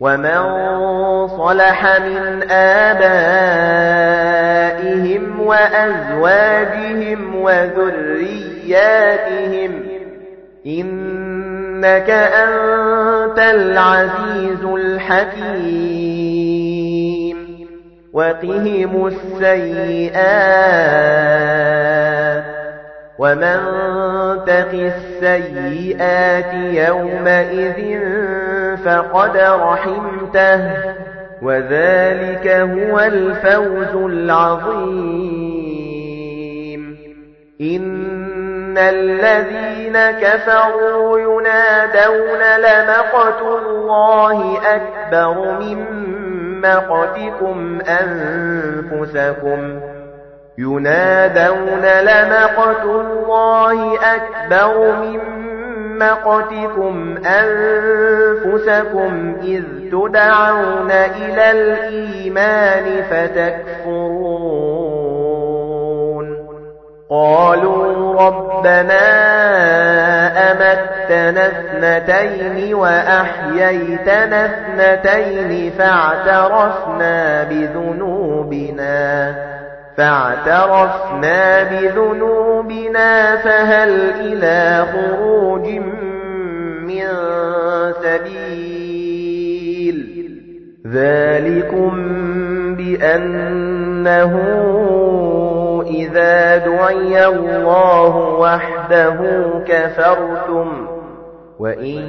ومن صلح من آبائهم وأزواجهم وذرياتهم إنك أنت العزيز الحكيم وقهم السيئات ومن تق السيئات يومئذ فقد رحمته وذلك هو الفوز العظيم. إن الذين كفروا ينادون لمقت الله أكبر من مقتكم أنفسكم. ينادون لمقت الله أكبر من مقتكم أنفسكم إذ تدعون إلى الإيمان فتكفرون. قالوا ربنا أمتنا اثنتين وأحييتنا اثنتين فاعترفنا بذنوبنا. فاعترفنا بذنوبنا فهل إلى خروج من سبيل؟ ذلكم بأنه إذا دعي الله وحده كفرتم وإن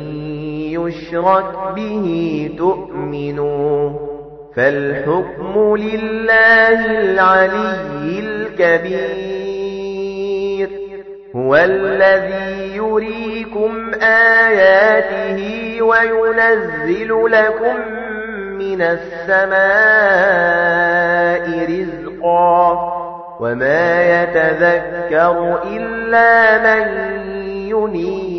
يشرك به تؤمنوا. فالحكم لله العلي الكبير. هو الذي يريكم آياته وينزل لكم من السماء رزقا. وما يتذكر إلا من ينيب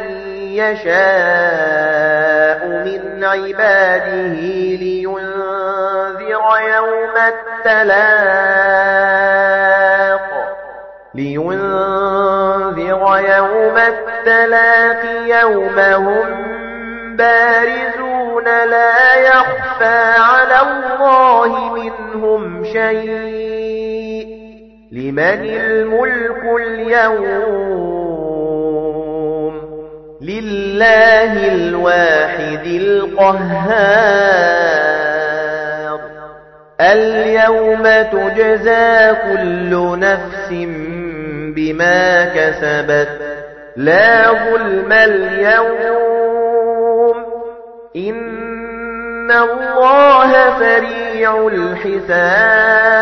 يشاء من عباده لينذر يوم التلاق. لينذر يوم التلاق يوم هم بارزون لا يخفى على الله منهم شيء. لمن الملك اليوم لله الواحد القهار. اليوم تجزى كل نفس بما كسبت. لا ظلم اليوم. إن الله سريع الحساب.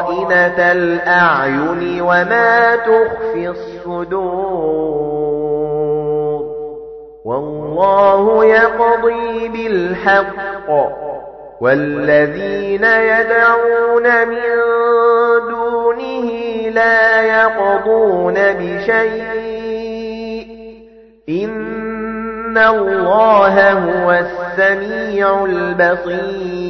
خائنة الأعين وما تخفي الصدور. والله يقضي بالحق. والذين يدعون من دونه لا يقضون بشيء. إن الله هو السميع البصير.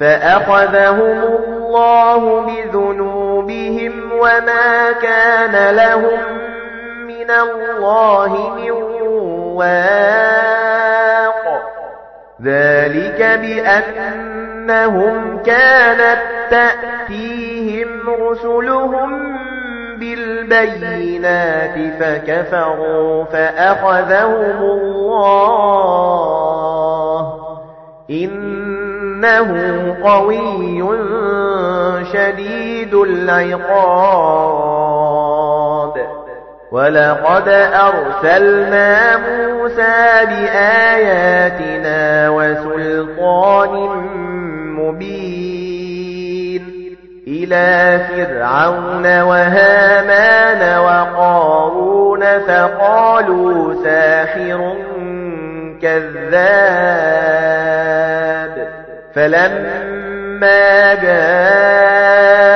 فأخذهم الله بذنوبهم وما كان لهم من الله من واق. ذلك بأنهم كانت تأتيهم رسلهم بالبينات فكفروا فأخذهم الله. إنه قوي شديد العقاب. ولقد أرسلنا موسى بآياتنا وسلطان مبين إلى فرعون وهامان وقارون فقالوا ساحر كذاب. فلما جاءهم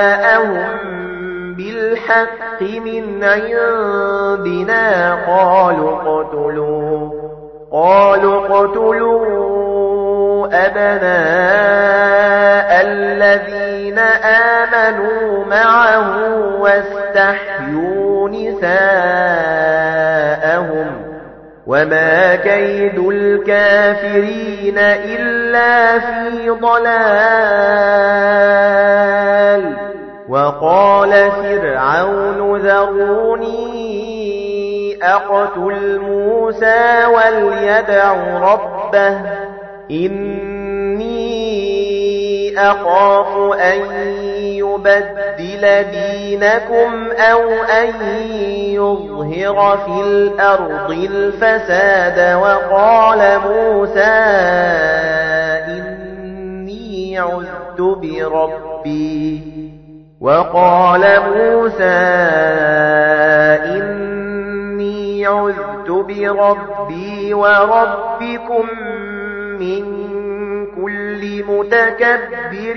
بالحق من عندنا قالوا قتلوا قالوا قتلوا أبناء الذين آمنوا معه واستحيوا نساءهم وما كيد الكافرين إلا في ضلال وقال فرعون ذروني أقتل موسى وليدع ربه إني أخاف أن يبدل دينكم أو أن يظهر في الأرض الفساد وقال موسى إني عذت بربي وقال موسى إني عذت بربي وربكم من كل متكبر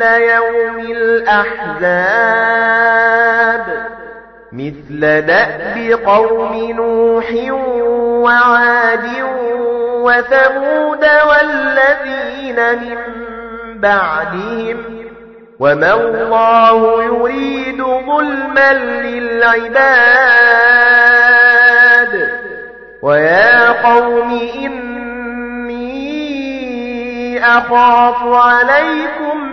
مثل يوم الأحزاب. مثل دأب قوم نوح وعاد وثمود والذين من بعدهم. وما الله يريد ظلما للعباد. ويا قوم إني أخاف عليكم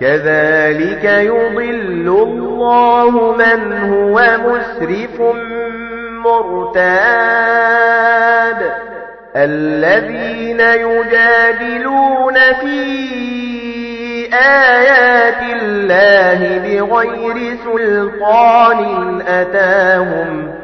كذلك يضل الله من هو مسرف مرتاب. الذين يجادلون في آيات الله بغير سلطان أتاهم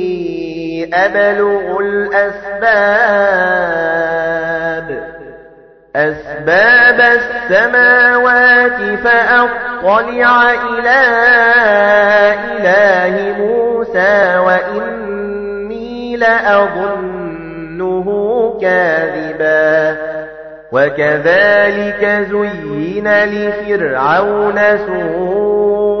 أبلغ الأسباب. أسباب السماوات فأطلع إلى إله موسى وإني لأظنه كاذبا. وكذلك زين لفرعون سوء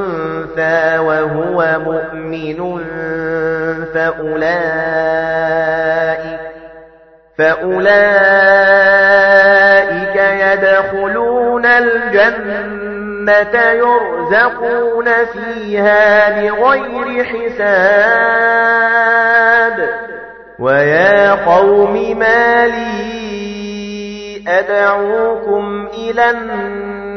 وهو مؤمن فأولئك فأولئك يدخلون الجنة يرزقون فيها بغير حساب ويا قوم ما لي أدعوكم إلى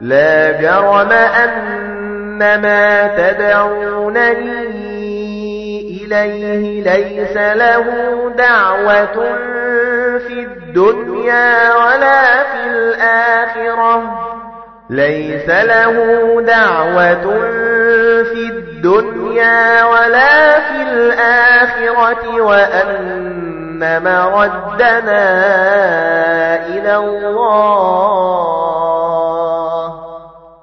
لا جرم أن ما تدعونني إليه ليس له دعوة في الدنيا ولا في الآخرة. ليس له دعوة في الدنيا ولا في الآخرة وأن مردنا إلى الله.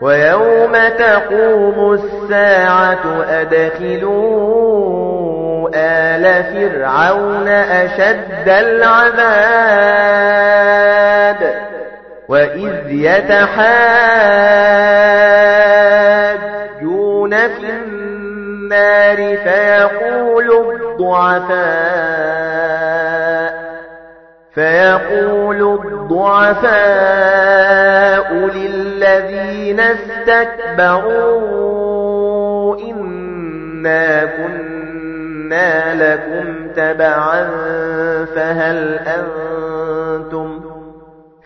ويوم تقوم الساعة أدخلوا آل فرعون أشد العذاب وإذ يتحاجون في النار فيقول الضعفاء فيقول الضعفاء للذين استكبروا إنا كنا لكم تبعا فهل أنتم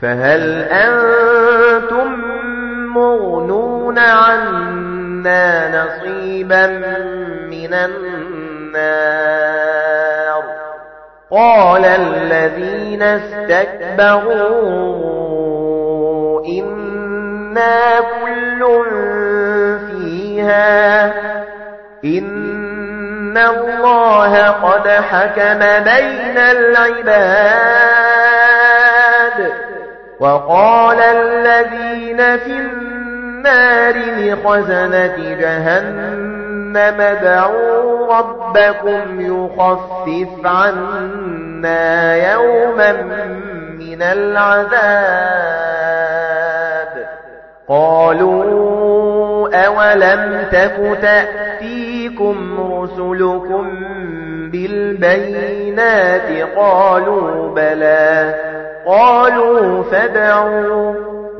فهل أنتم مغنون عنا نصيبا من النار قال الذين استكبروا إنا كل فيها إن الله قد حكم بين العباد. وقال الذين في النار لخزنة جهنم دعوا ربكم يخفف عنا يوما من العذاب. قالوا أولم تك تأتيكم رسلكم بالبينات؟ قالوا بلى. قالوا فادعوا.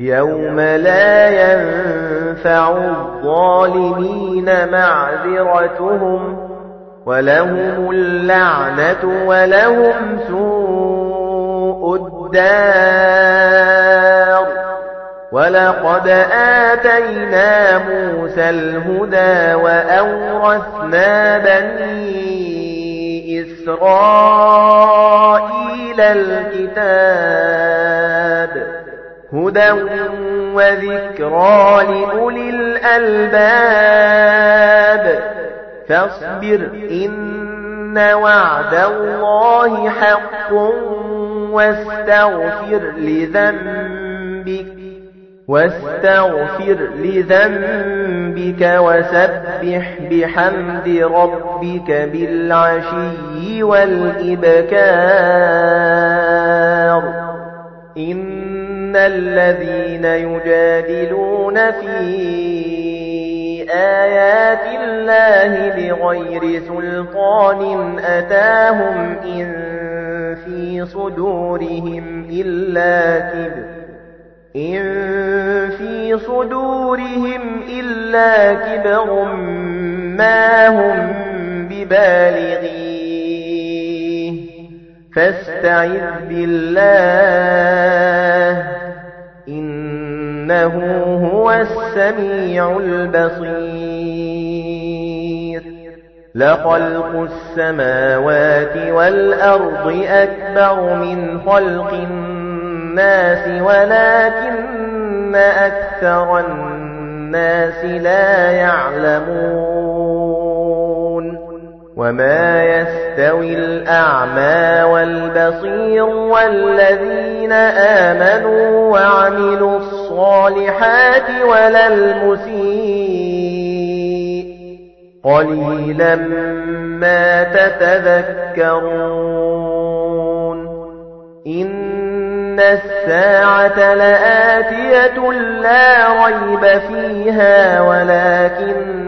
يَوْمَ لَا يَنفَعُ الظَّالِمِينَ مَعْذِرَتُهُمْ وَلَهُمُ اللَّعْنَةُ وَلَهُمْ سُوءُ الدَّارِ وَلَقَدْ آتَيْنَا مُوسَى الْهُدَى وَأَوْرَثْنَا بَنِي إِسْرَائِيلَ الْكِتَابَ هُدًى وَذِكْرَى لِأُولِي الْأَلْبَابِ فَاصْبِرْ إِنَّ وَعْدَ اللَّهِ حَقٌّ وَاسْتَغْفِرْ لِذَنبِكَ وَاسْتَغْفِرْ لِذَنبِكَ وَسَبِّحْ بِحَمْدِ رَبِّكَ بِالْعَشِيِّ وَالْإِبْكَارِ الَّذِينَ يُجَادِلُونَ فِي آيَاتِ اللَّهِ بِغَيْرِ سُلْطَانٍ أَتَاهُمْ إِن فِي صُدُورِهِمْ إِلَّا كِبْرٌ إِن فِي صُدُورِهِمْ إِلَّا كِبْرٌ مَا هُمْ بِبَالِغِيهِ فَاسْتَعِذْ بِاللَّهِ إِنَّهُ هُوَ السَّمِيعُ الْبَصِيرُ. لَخَلْقُ السَّمَاوَاتِ وَالْأَرْضِ أَكْبَرُ مِنْ خَلْقِ النَّاسِ وَلَكِنَّ أَكْثَرَ النَّاسِ لَا يَعْلَمُونَ. وَمَا يَسْتَوِي الْأَعْمَى وَالْبَصِيرُ وَالَّذِينَ آمَنُوا وَعَمِلُوا الصَّالِحَاتِ وَلَا الْمُسِيءُ قَلِيلًا مَا تَتَذَكَّرُونَ إِنَّ السَّاعَةَ لَآتِيَةٌ لَا رَيْبَ فِيهَا وَلَكِنَّ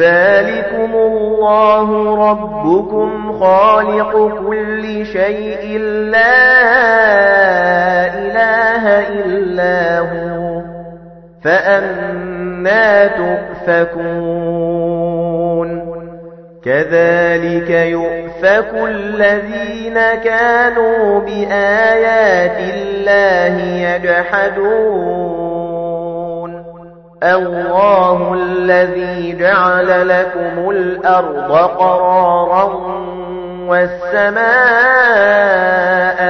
ذَلِكُمُ اللَّهُ رَبُّكُمْ خَالِقُ كُلِّ شَيْءٍ لَّا إِلَٰهَ إِلَّا هُوَ فَأَنَّىٰ تُؤْفَكُونَ. كَذَلِكَ يُؤْفَكُ الَّذِينَ كَانُوا بِآيَاتِ اللَّهِ يَجْحَدُونَ. اللَّهُ الَّذِي جَعَلَ لَكُمُ الْأَرْضَ قَرَارًا وَالسَّمَاءَ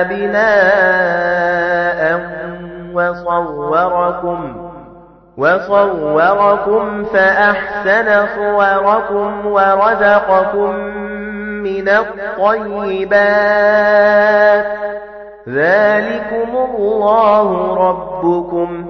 بِنَاءً وَصَوَّرَكُمْ وَصَوَّرَكُمْ فَأَحْسَنَ صُوَرَكُمْ وَرَزَقَكُم مِّنَ الطَّيِّبَاتِ. ذَلِكُمُ اللَّهُ رَبُّكُمْ.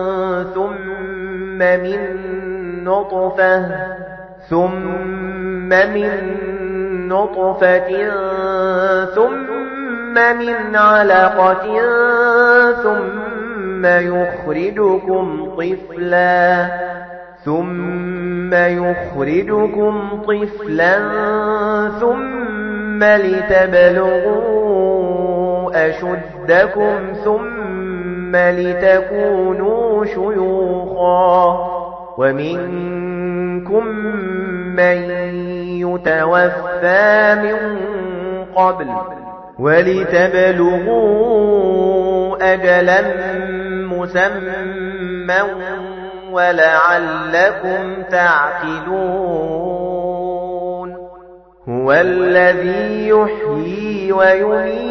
ثُمَّ مِن نُّطْفَةٍ ثُمَّ مِن نُّطْفَةٍ ثُمَّ مِنْ عَلَقَةٍ ثُمَّ ثُمَّ يُخْرِجُكُمْ طِفْلًا ثُمَّ يُخْرِجُكُمْ طِفْلًا ثُمَّ لِتَبْلُغُوا أَشُدَّكُمْ ثُمَّ لِتَكُونُوا شُيُوخًا وَمِنكُم مَّن يُتَوَفَّى مِن قَبْلُ وَلِتَبْلُغُوا أَجَلًا مُسَمًّى وَلَعَلَّكُمْ تَعْقِلُونَ هُوَ الَّذِي يُحْيِي وَيُمِيتُ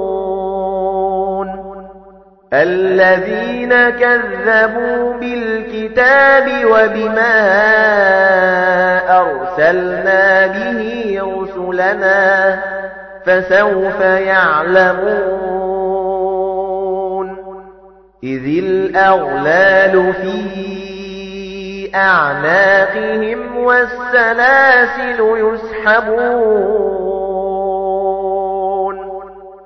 الَّذِينَ كَذَّبُوا بِالْكِتَابِ وَبِمَا أَرْسَلْنَا بِهِ رُسُلَنَا فَسَوْفَ يَعْلَمُونَ إِذِ الْأَغْلَالُ فِي أَعْنَاقِهِمْ وَالسَّلَاسِلُ يُسْحَبُونَ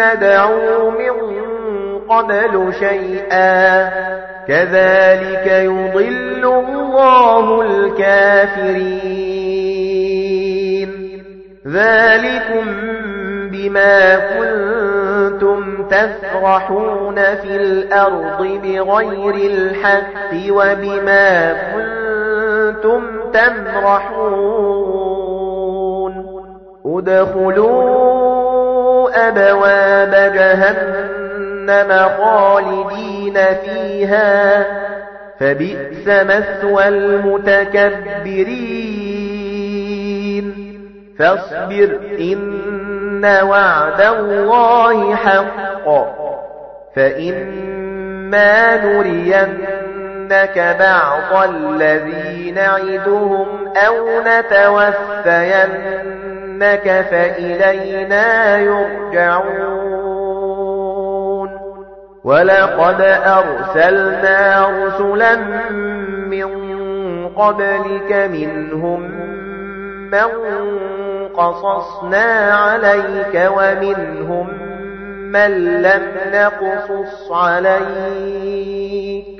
نَّدْعُو مِن قَبْلُ شَيْئًا. كَذَلِكَ يُضِلُّ اللَّهُ الْكَافِرِينَ. ذَلِكُمْ بِمَا كُنتُمْ تَفْرَحُونَ فِي الْأَرْضِ بِغَيْرِ الْحَقِّ وَبِمَا كُنتُمْ تَمْرَحُونَ. ادْخُلُوا أَبْوَابَ جَهَنَّمَ خَالِدِينَ فِيهَا. فَبِئْسَ مَثْوَى الْمُتَكَبِّرِينَ. فَاصْبِرْ إِنَّ وَعْدَ اللَّهِ حَقٌّ. فَإِمَّا نُرِيَنَّكَ بَعْضَ الَّذِي نَعِدُهُمْ أَوْ نَتَوَفَّيَنَّكَ. فَإِلَيْنَا يُرْجَعُونَ. وَلَقَدْ أَرْسَلْنَا رُسُلًا مِّن قَبْلِكَ مِنْهُم مَّن قَصَصْنَا عَلَيْكَ وَمِنْهُم مَّن لَّمْ نَقْصُصْ عَلَيْكَ.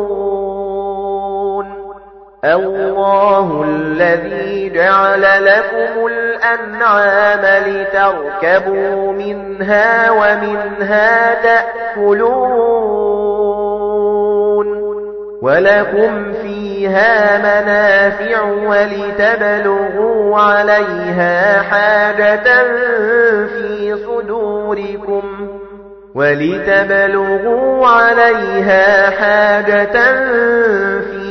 اللَّهُ الَّذِي جَعَلَ لَكُمُ الْأَنْعَامَ لِتَرْكَبُوا مِنْهَا وَمِنْهَا تَأْكُلُونَ وَلَكُمْ فِيهَا مَنَافِعُ وَلِتَبْلُغُوا عَلَيْهَا حَاجَةً فِي صُدُورِكُمْ وَلِتَبْلُغُوا عَلَيْهَا حَاجَةً فِي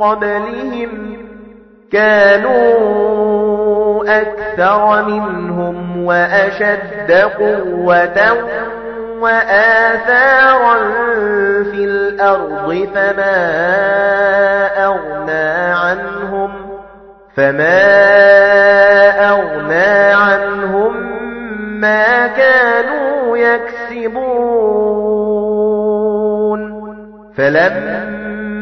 قبلهم كانوا أكثر منهم وأشد قوة وآثارا في الأرض فما أغنى عنهم فما أغنى عنهم ما كانوا يكسبون فلما